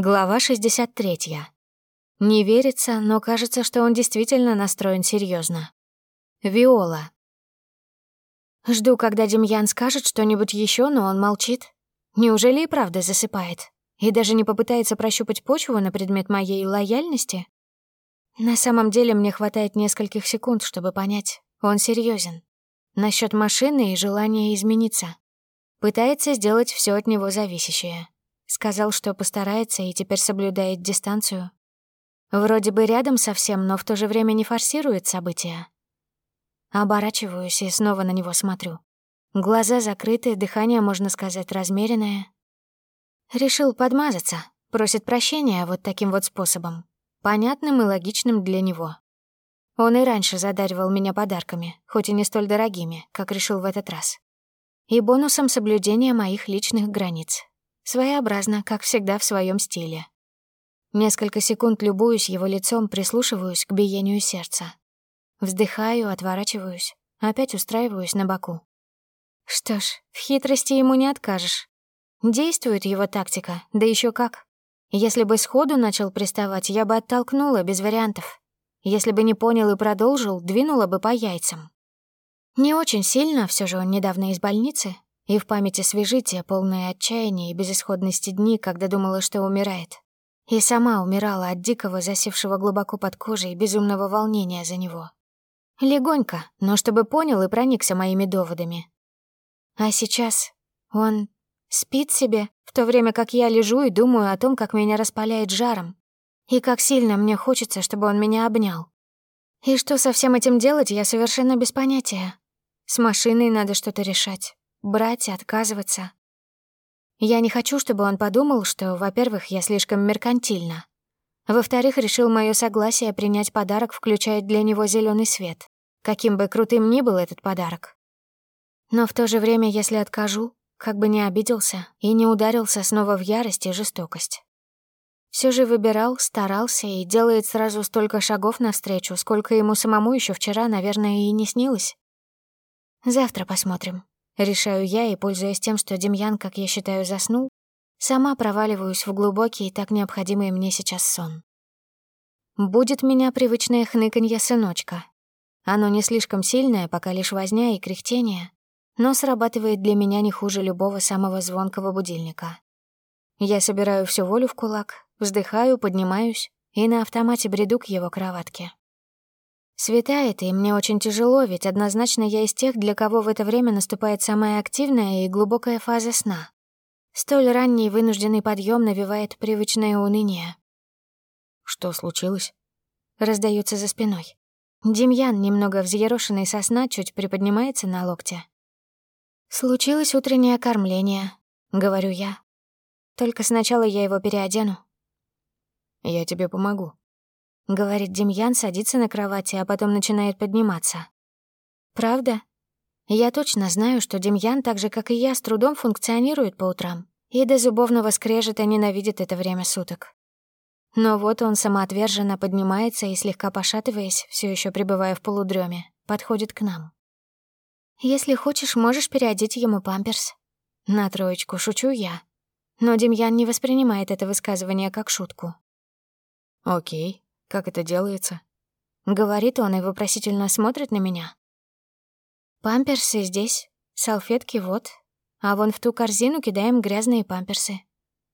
Глава 63. Не верится, но кажется, что он действительно настроен серьезно. Виола. Жду, когда Демьян скажет что-нибудь еще, но он молчит. Неужели и правда засыпает? И даже не попытается прощупать почву на предмет моей лояльности? На самом деле мне хватает нескольких секунд, чтобы понять, он серьезен. Насчет машины и желания измениться. Пытается сделать все от него зависящее. Сказал, что постарается и теперь соблюдает дистанцию. Вроде бы рядом совсем, но в то же время не форсирует события. Оборачиваюсь и снова на него смотрю. Глаза закрыты, дыхание, можно сказать, размеренное. Решил подмазаться, просит прощения вот таким вот способом. Понятным и логичным для него. Он и раньше задаривал меня подарками, хоть и не столь дорогими, как решил в этот раз. И бонусом соблюдения моих личных границ, Своеобразно, как всегда в своем стиле. Несколько секунд любуюсь его лицом, прислушиваюсь к биению сердца. Вздыхаю, отворачиваюсь, опять устраиваюсь на боку. Что ж, в хитрости ему не откажешь. Действует его тактика, да еще как. Если бы сходу начал приставать, я бы оттолкнула без вариантов. Если бы не понял и продолжил, двинула бы по яйцам. Не очень сильно, все же он недавно из больницы, и в памяти свежи те полные отчаяния и безысходности дни, когда думала, что умирает. И сама умирала от дикого, засевшего глубоко под кожей безумного волнения за него. Легонько, но чтобы понял и проникся моими доводами. А сейчас он спит себе, в то время как я лежу и думаю о том, как меня распаляет жаром, и как сильно мне хочется, чтобы он меня обнял. И что со всем этим делать, я совершенно без понятия. С машиной надо что-то решать брать и отказываться. Я не хочу, чтобы он подумал, что, во-первых, я слишком меркантильна. Во-вторых, решил мое согласие принять подарок включает для него зеленый свет, каким бы крутым ни был этот подарок. Но в то же время, если откажу, как бы не обиделся и не ударился снова в ярость и жестокость. Все же выбирал, старался и делает сразу столько шагов навстречу, сколько ему самому еще вчера, наверное, и не снилось. Завтра посмотрим. Решаю я и, пользуясь тем, что Демьян, как я считаю, заснул, сама проваливаюсь в глубокий и так необходимый мне сейчас сон. Будет меня привычное хныканье сыночка. Оно не слишком сильное, пока лишь возня и кряхтение, но срабатывает для меня не хуже любого самого звонкого будильника. Я собираю всю волю в кулак, вздыхаю, поднимаюсь и на автомате бреду к его кроватке. Светает, и мне очень тяжело, ведь однозначно я из тех, для кого в это время наступает самая активная и глубокая фаза сна. Столь ранний вынужденный подъем навевает привычное уныние. «Что случилось?» Раздается за спиной. Демьян, немного взъерошенный со сна, чуть приподнимается на локте. «Случилось утреннее кормление», — говорю я. «Только сначала я его переодену». «Я тебе помогу», — говорит Демьян, садится на кровати, а потом начинает подниматься. «Правда? Я точно знаю, что Демьян, так же, как и я, с трудом функционирует по утрам и до зубовного скрежета ненавидит это время суток. Но вот он самоотверженно поднимается и, слегка пошатываясь, все еще пребывая в полудреме, подходит к нам. «Если хочешь, можешь переодеть ему памперс». На троечку шучу я. Но Демьян не воспринимает это высказывание как шутку. «Окей, как это делается? Говорит он и вопросительно смотрит на меня. Памперсы здесь, салфетки вот, а вон в ту корзину кидаем грязные памперсы.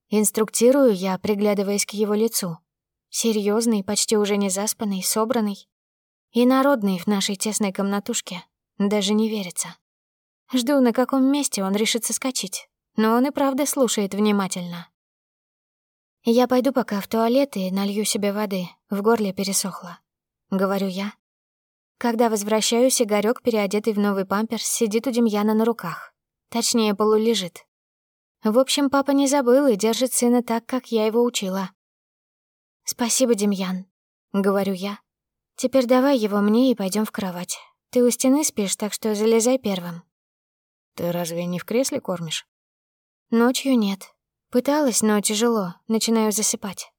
Инструктирую я, приглядываясь к его лицу. Серьезный, почти уже не заспанный, собранный. И народный в нашей тесной комнатушке. Даже не верится. Жду, на каком месте он решит соскочить. Но он и правда слушает внимательно. «Я пойду пока в туалет и налью себе воды, в горле пересохло», — говорю я. Когда возвращаюсь, Игорёк, переодетый в новый памперс, сидит у Демьяна на руках. Точнее, полулежит. В общем, папа не забыл и держит сына так, как я его учила. «Спасибо, Демьян», — говорю я. «Теперь давай его мне и пойдем в кровать. Ты у стены спишь, так что залезай первым». «Ты разве не в кресле кормишь?» «Ночью нет. Пыталась, но тяжело, начинаю засыпать.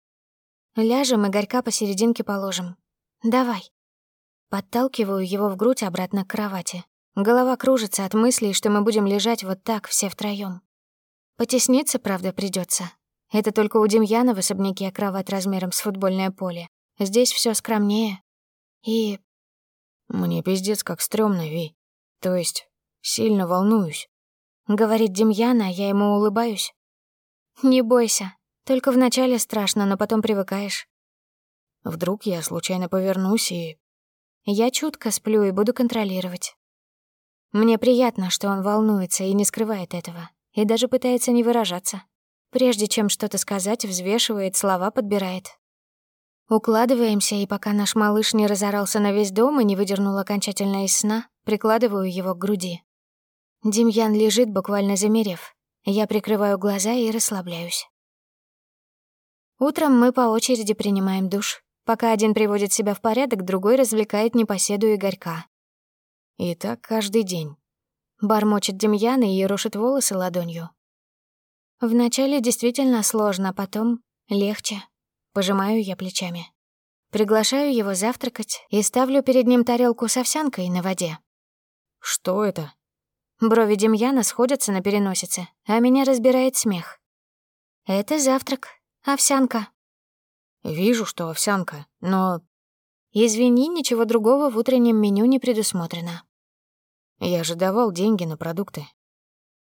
Ляжем и горька посерединке положим. Давай. Подталкиваю его в грудь обратно к кровати. Голова кружится от мыслей, что мы будем лежать вот так, все втроём. Потесниться, правда, придется. Это только у Демьяна в особняке кровать размером с футбольное поле. Здесь все скромнее. И... Мне пиздец как стрёмно, Ви. То есть, сильно волнуюсь. Говорит Демьян, а я ему улыбаюсь. Не бойся. Только вначале страшно, но потом привыкаешь. Вдруг я случайно повернусь и... Я чутко сплю и буду контролировать. Мне приятно, что он волнуется и не скрывает этого, и даже пытается не выражаться. Прежде чем что-то сказать, взвешивает, слова подбирает. Укладываемся, и пока наш малыш не разорался на весь дом и не выдернул окончательно из сна, прикладываю его к груди. Демьян лежит, буквально замерев. Я прикрываю глаза и расслабляюсь. Утром мы по очереди принимаем душ. Пока один приводит себя в порядок, другой развлекает непоседу Игорька. И так каждый день. Бормочет Демьян и ерошит волосы ладонью. Вначале действительно сложно, а потом легче. Пожимаю я плечами. Приглашаю его завтракать и ставлю перед ним тарелку с овсянкой на воде. «Что это?» Брови Демьяна сходятся на переносице, а меня разбирает смех. «Это завтрак. Овсянка». «Вижу, что овсянка, но Извини, ничего другого в утреннем меню не предусмотрено. Я же давал деньги на продукты.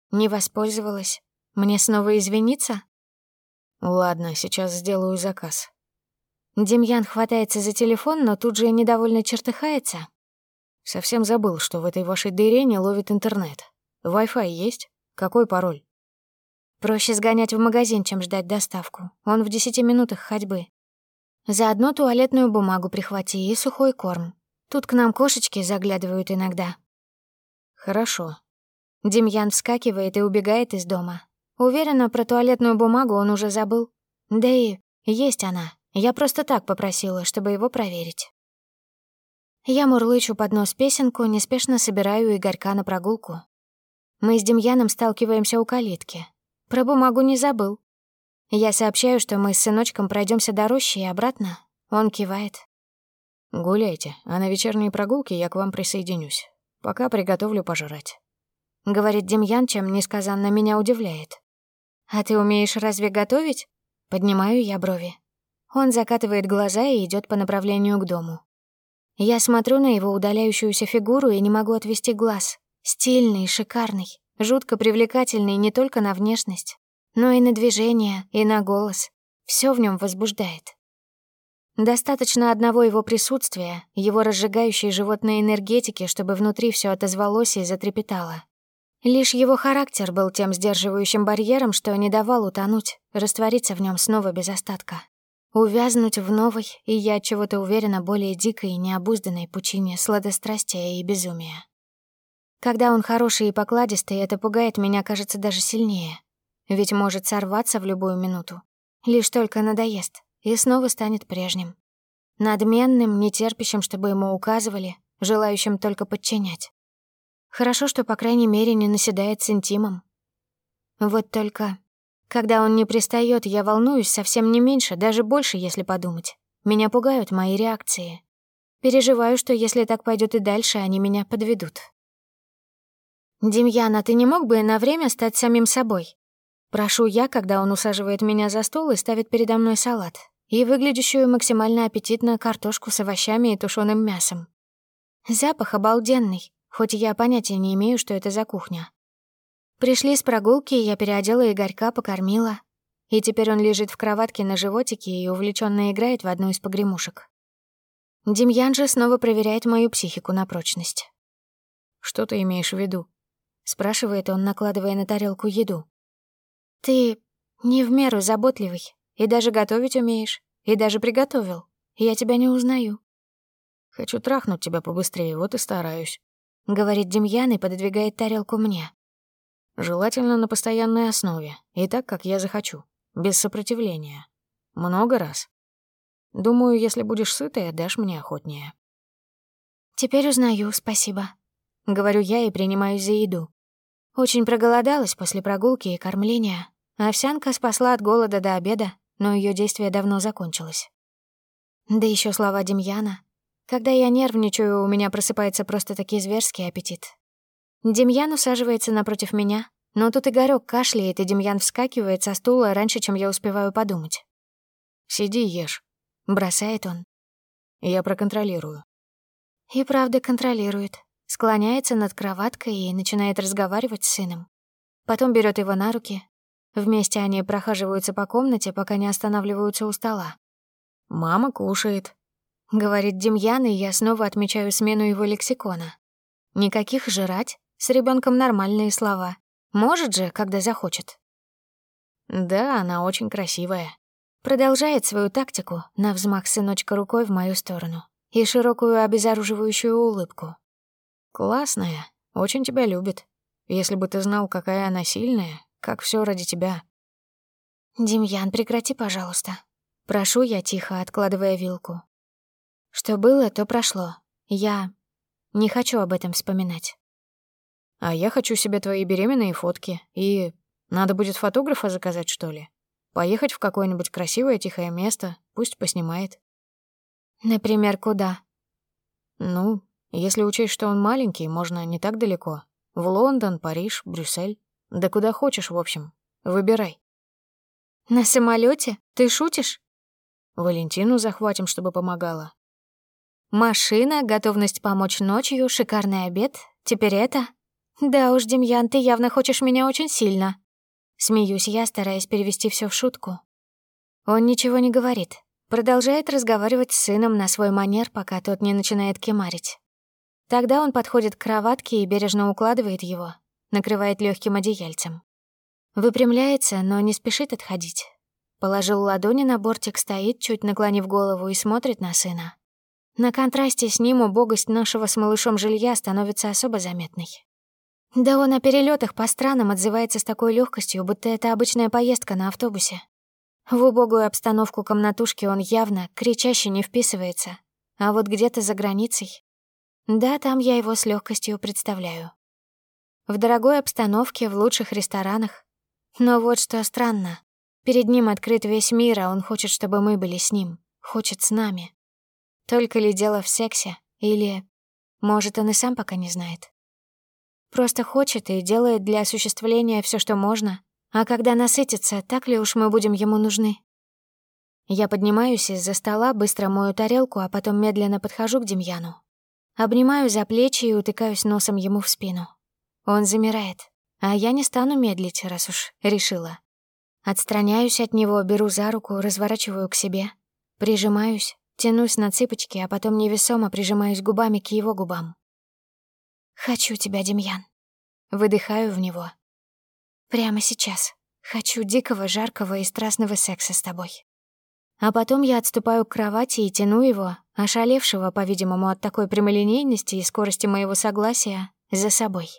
Не воспользовалась. Мне снова извиниться? Ладно, сейчас сделаю заказ. Демьян хватается за телефон, но тут же недовольно чертыхается. Совсем забыл, что в этой вашей дыре не ловит интернет. Wi-Fi есть? Какой пароль? Проще сгонять в магазин, чем ждать доставку. Он в десяти минутах ходьбы. Заодно туалетную бумагу прихвати и сухой корм. Тут к нам кошечки заглядывают иногда. Хорошо. Демьян вскакивает и убегает из дома. Уверена, про туалетную бумагу он уже забыл. Да и есть она. Я просто так попросила, чтобы его проверить. Я мурлычу под нос песенку, неспешно собираю Игорька на прогулку. Мы с Демьяном сталкиваемся у калитки. Про бумагу не забыл. Я сообщаю, что мы с сыночком пройдемся до рощи и обратно. Он кивает. «Гуляйте, а на вечерней прогулке я к вам присоединюсь. Пока приготовлю пожрать», — говорит Демьян, чем несказанно меня удивляет. «А ты умеешь разве готовить?» Поднимаю я брови. Он закатывает глаза и идет по направлению к дому. Я смотрю на его удаляющуюся фигуру и не могу отвести глаз. Стильный, шикарный, жутко привлекательный не только на внешность, но и на движение, и на голос. Все в нем возбуждает. Достаточно одного его присутствия, его разжигающей животной энергетики, чтобы внутри все отозвалось и затрепетало. Лишь его характер был тем сдерживающим барьером, что не давал утонуть, раствориться в нем снова без остатка. Увязнуть в новой, и я чего-то уверена, более дикой и необузданной пучине сладострастия и безумия. Когда он хороший и покладистый, это пугает меня, кажется, даже сильнее. Ведь может сорваться в любую минуту. Лишь только надоест, и снова станет прежним. Надменным, нетерпящим, чтобы ему указывали, желающим только подчинять. Хорошо, что, по крайней мере, не наседает с интимом. Вот только, когда он не пристает, я волнуюсь совсем не меньше, даже больше, если подумать. Меня пугают мои реакции. Переживаю, что если так пойдет и дальше, они меня подведут. «Демьян, а ты не мог бы на время стать самим собой?» Прошу я, когда он усаживает меня за стол и ставит передо мной салат и выглядящую максимально аппетитно картошку с овощами и тушеным мясом. Запах обалденный, хоть я понятия не имею, что это за кухня. Пришли с прогулки, я переодела Игорька, покормила. И теперь он лежит в кроватке на животике и увлеченно играет в одну из погремушек. Демьян же снова проверяет мою психику на прочность. «Что ты имеешь в виду?» — спрашивает он, накладывая на тарелку еду. «Ты не в меру заботливый, и даже готовить умеешь, и даже приготовил. Я тебя не узнаю». «Хочу трахнуть тебя побыстрее, вот и стараюсь», — говорит Демьян и пододвигает тарелку мне. «Желательно на постоянной основе, и так, как я захочу, без сопротивления. Много раз. Думаю, если будешь сытая, дашь мне охотнее». «Теперь узнаю, спасибо», — говорю я и принимаюсь за еду. Очень проголодалась после прогулки и кормления. Овсянка спасла от голода до обеда, но ее действие давно закончилось. Да еще слова Демьяна. Когда я нервничаю, у меня просыпается просто таки зверский аппетит. Демьян усаживается напротив меня, Но тут Игорёк кашляет, и Демьян вскакивает со стула раньше, чем я успеваю подумать. «Сиди, ешь», — бросает он. «Я проконтролирую». И правда контролирует. Склоняется над кроваткой и начинает разговаривать с сыном. Потом берет его на руки. Вместе они прохаживаются по комнате, пока не останавливаются у стола. «Мама кушает», — говорит Демьян, и я снова отмечаю смену его лексикона. Никаких жрать, с ребенком нормальные слова. Может же, когда захочет. Да, она очень красивая. Продолжает свою тактику на взмах сыночка рукой в мою сторону и широкую обезоруживающую улыбку. Классная, очень тебя любит. Если бы ты знал, какая она сильная, как все ради тебя. Демьян, прекрати, пожалуйста. Прошу я тихо, откладывая вилку. Что было, то прошло. Я не хочу об этом вспоминать. А я хочу себе твои беременные фотки. И надо будет фотографа заказать, что ли? Поехать в какое-нибудь красивое тихое место, пусть поснимает. Например, куда? Ну, если учесть, что он маленький, можно не так далеко. В Лондон, Париж, Брюссель. Да куда хочешь, в общем. Выбирай. На самолете? Ты шутишь? Валентину захватим, чтобы помогала. Машина, готовность помочь ночью, шикарный обед. Теперь это? «Да уж, Демьян, ты явно хочешь меня очень сильно». Смеюсь я, стараясь перевести все в шутку. Он ничего не говорит. Продолжает разговаривать с сыном на свой манер, пока тот не начинает кемарить. Тогда он подходит к кроватке и бережно укладывает его, накрывает легким одеяльцем. Выпрямляется, но не спешит отходить. Положил ладони на бортик, стоит, чуть наклонив голову, и смотрит на сына. На контрасте с ним убогость нашего с малышом жилья становится особо заметной. Да он о перелетах по странам отзывается с такой легкостью, будто это обычная поездка на автобусе. В убогую обстановку комнатушки он явно, кричаще не вписывается. А вот где-то за границей... Да, там я его с легкостью представляю. В дорогой обстановке, в лучших ресторанах. Но вот что странно. Перед ним открыт весь мир, а он хочет, чтобы мы были с ним. Хочет с нами. Только ли дело в сексе? Или... Может, он и сам пока не знает. Просто хочет и делает для осуществления все, что можно. А когда насытится, так ли уж мы будем ему нужны? Я поднимаюсь из-за стола, быстро мою тарелку, а потом медленно подхожу к Демьяну. Обнимаю за плечи и утыкаюсь носом ему в спину. Он замирает, а я не стану медлить, раз уж решила. Отстраняюсь от него, беру за руку, разворачиваю к себе. Прижимаюсь, тянусь на цыпочки, а потом невесомо прижимаюсь губами к его губам. «Хочу тебя, Демьян». Выдыхаю в него. Прямо сейчас. Хочу дикого, жаркого и страстного секса с тобой. А потом я отступаю к кровати и тяну его, ошалевшего, по-видимому, от такой прямолинейности и скорости моего согласия, за собой.